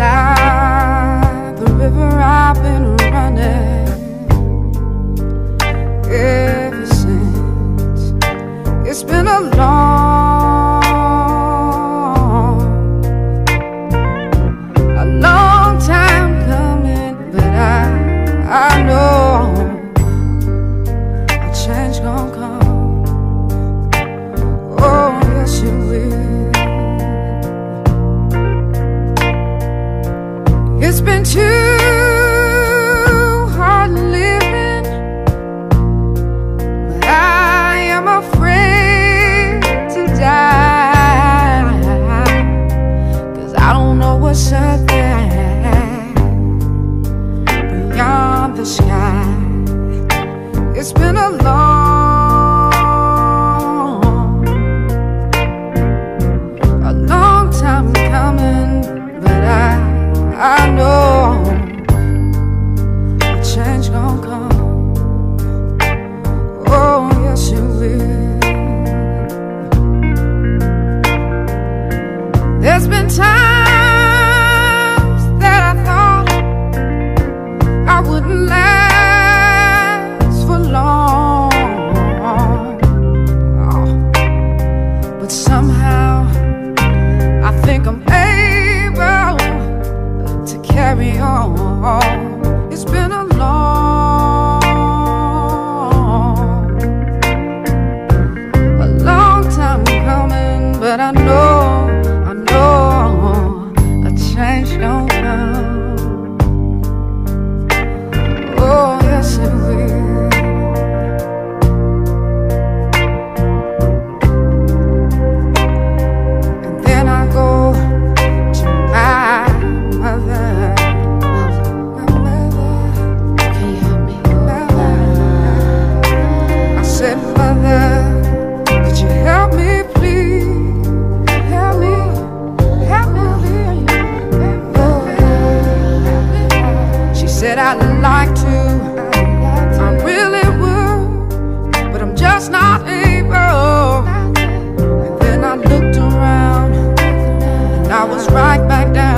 beside the river I've been running ever since. It's been a long the sky. It's been a long think I'm able to carry on. I'd like to. I really would, but I'm just not able. And then I looked around, and I was right back down.